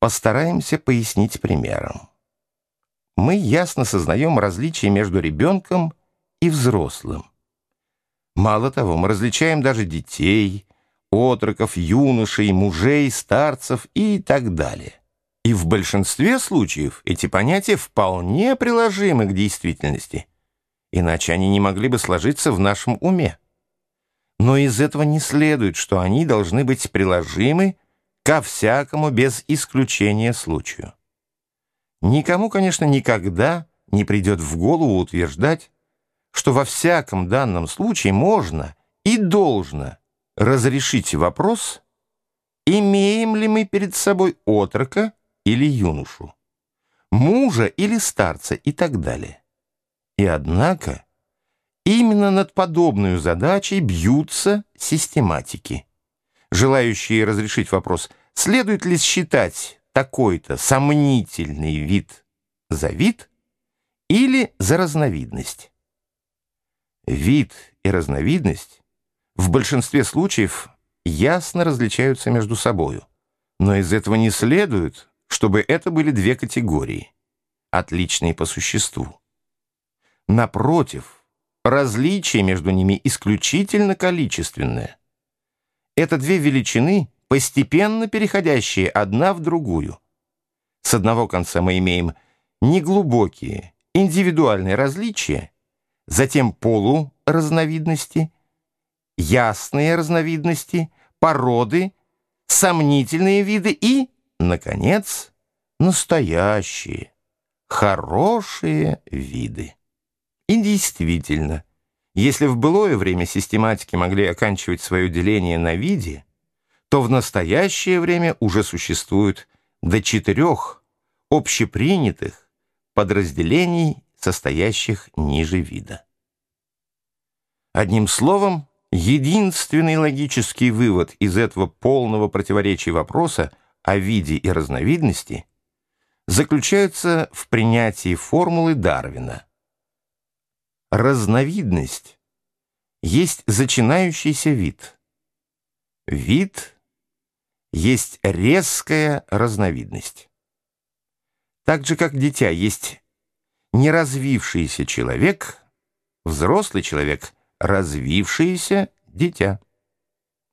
Постараемся пояснить примером. Мы ясно сознаем различие между ребенком и взрослым. Мало того, мы различаем даже детей, отроков, юношей, мужей, старцев и так далее. И в большинстве случаев эти понятия вполне приложимы к действительности, иначе они не могли бы сложиться в нашем уме. Но из этого не следует, что они должны быть приложимы ко всякому без исключения случаю. Никому, конечно, никогда не придет в голову утверждать, что во всяком данном случае можно и должно разрешить вопрос, имеем ли мы перед собой отрока или юношу, мужа или старца и так далее. И однако именно над подобной задачей бьются систематики, желающие разрешить вопрос, следует ли считать такой-то сомнительный вид за вид или за разновидность. Вид и разновидность в большинстве случаев ясно различаются между собою, но из этого не следует, чтобы это были две категории, отличные по существу. Напротив, различие между ними исключительно количественное. Это две величины, постепенно переходящие одна в другую. С одного конца мы имеем неглубокие, индивидуальные различия, затем полуразновидности, ясные разновидности, породы, сомнительные виды и, наконец, настоящие, хорошие виды. И действительно, если в былое время систематики могли оканчивать свое деление на виде, то в настоящее время уже существует до четырех общепринятых подразделений, состоящих ниже вида. Одним словом, единственный логический вывод из этого полного противоречия вопроса о виде и разновидности заключается в принятии формулы Дарвина. Разновидность есть зачинающийся вид. Вид есть резкая разновидность. Так же, как дитя есть неразвившийся человек, взрослый человек — развившееся дитя.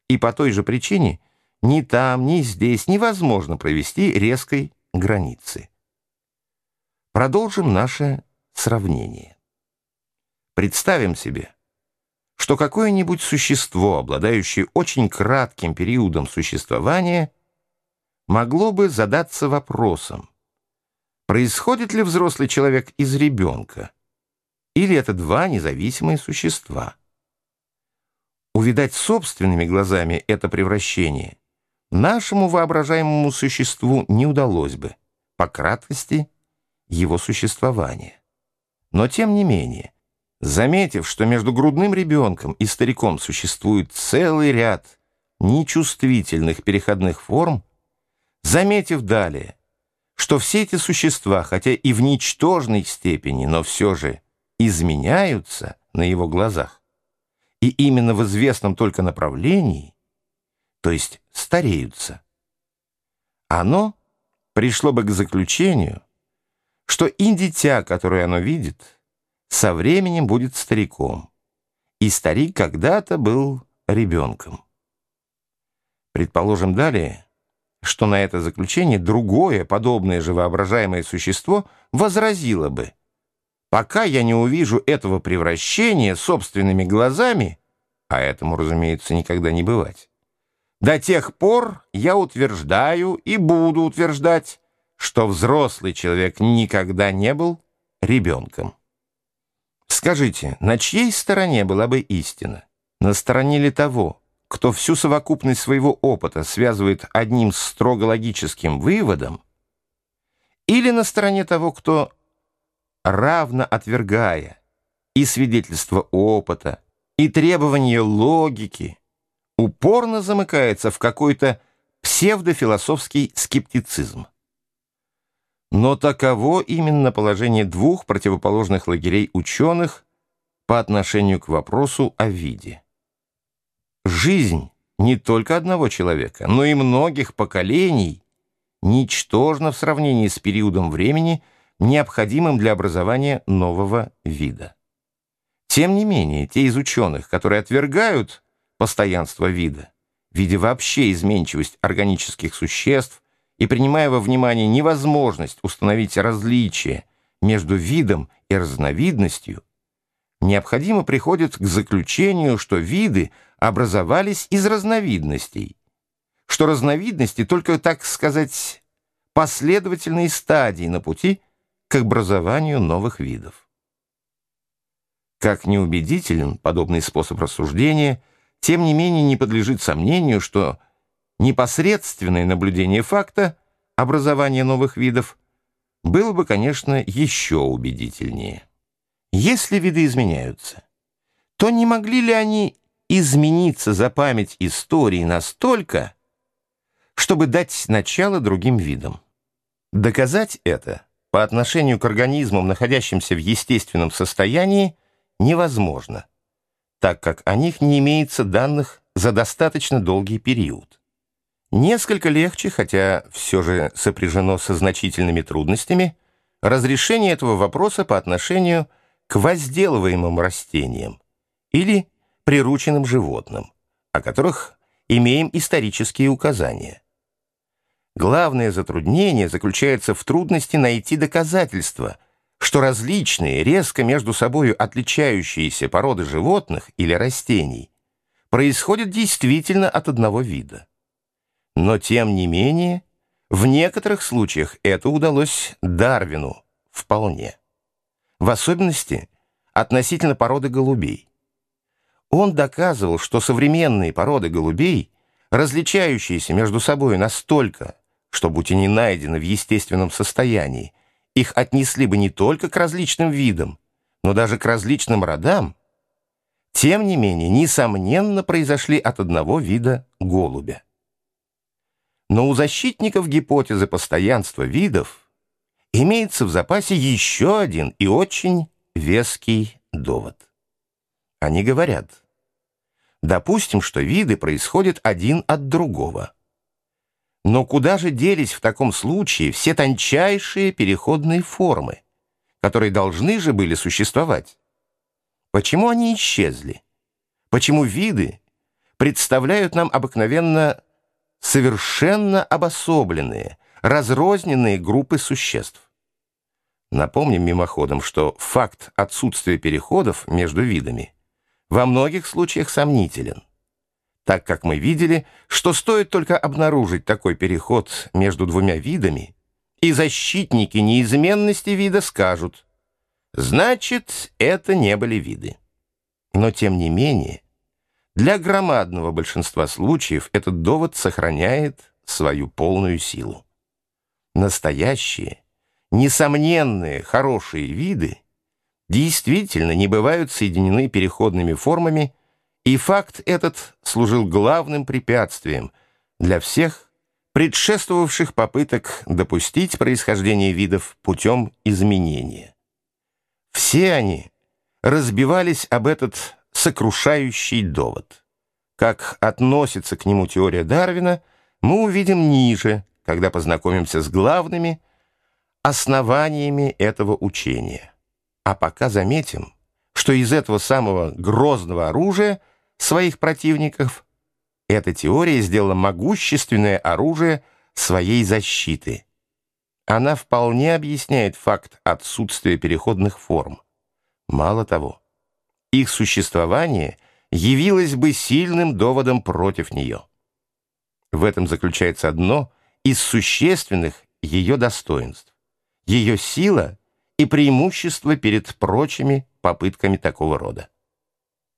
И по той же причине ни там, ни здесь невозможно провести резкой границы. Продолжим наше сравнение. Представим себе, что какое-нибудь существо, обладающее очень кратким периодом существования, могло бы задаться вопросом, происходит ли взрослый человек из ребенка, или это два независимые существа. Увидать собственными глазами это превращение нашему воображаемому существу не удалось бы по краткости его существования. Но тем не менее, Заметив, что между грудным ребенком и стариком существует целый ряд нечувствительных переходных форм, заметив далее, что все эти существа, хотя и в ничтожной степени, но все же изменяются на его глазах, и именно в известном только направлении, то есть стареются, оно пришло бы к заключению, что и дитя, которое оно видит, со временем будет стариком, и старик когда-то был ребенком. Предположим далее, что на это заключение другое, подобное же воображаемое существо возразило бы. Пока я не увижу этого превращения собственными глазами, а этому, разумеется, никогда не бывать, до тех пор я утверждаю и буду утверждать, что взрослый человек никогда не был ребенком. Скажите, на чьей стороне была бы истина? На стороне ли того, кто всю совокупность своего опыта связывает одним строго логическим выводом, или на стороне того, кто, равно отвергая и свидетельство опыта, и требования логики, упорно замыкается в какой-то псевдофилософский скептицизм. Но таково именно положение двух противоположных лагерей ученых по отношению к вопросу о виде. Жизнь не только одного человека, но и многих поколений ничтожно в сравнении с периодом времени, необходимым для образования нового вида. Тем не менее, те из ученых, которые отвергают постоянство вида, видя вообще изменчивость органических существ и принимая во внимание невозможность установить различие между видом и разновидностью, необходимо приходят к заключению, что виды образовались из разновидностей, что разновидности только, так сказать, последовательные стадии на пути к образованию новых видов. Как неубедителен подобный способ рассуждения, тем не менее не подлежит сомнению, что непосредственное наблюдение факта образования новых видов было бы, конечно, еще убедительнее. Если виды изменяются, то не могли ли они измениться за память истории настолько, чтобы дать начало другим видам? Доказать это по отношению к организмам, находящимся в естественном состоянии, невозможно, так как о них не имеется данных за достаточно долгий период. Несколько легче, хотя все же сопряжено со значительными трудностями, разрешение этого вопроса по отношению к возделываемым растениям или прирученным животным, о которых имеем исторические указания. Главное затруднение заключается в трудности найти доказательства, что различные, резко между собой отличающиеся породы животных или растений происходят действительно от одного вида. Но, тем не менее, в некоторых случаях это удалось Дарвину вполне. В особенности относительно породы голубей. Он доказывал, что современные породы голубей, различающиеся между собой настолько, что, будь они найдены в естественном состоянии, их отнесли бы не только к различным видам, но даже к различным родам, тем не менее, несомненно, произошли от одного вида голубя. Но у защитников гипотезы постоянства видов имеется в запасе еще один и очень веский довод. Они говорят, допустим, что виды происходят один от другого. Но куда же делись в таком случае все тончайшие переходные формы, которые должны же были существовать? Почему они исчезли? Почему виды представляют нам обыкновенно совершенно обособленные, разрозненные группы существ. Напомним мимоходом, что факт отсутствия переходов между видами во многих случаях сомнителен, так как мы видели, что стоит только обнаружить такой переход между двумя видами, и защитники неизменности вида скажут, значит, это не были виды. Но тем не менее, для громадного большинства случаев этот довод сохраняет свою полную силу. Настоящие, несомненные, хорошие виды действительно не бывают соединены переходными формами, и факт этот служил главным препятствием для всех предшествовавших попыток допустить происхождение видов путем изменения. Все они разбивались об этот сокрушающий довод. Как относится к нему теория Дарвина, мы увидим ниже, когда познакомимся с главными основаниями этого учения. А пока заметим, что из этого самого грозного оружия своих противников эта теория сделала могущественное оружие своей защиты. Она вполне объясняет факт отсутствия переходных форм. Мало того, их существование явилось бы сильным доводом против нее. В этом заключается одно из существенных ее достоинств, ее сила и преимущество перед прочими попытками такого рода.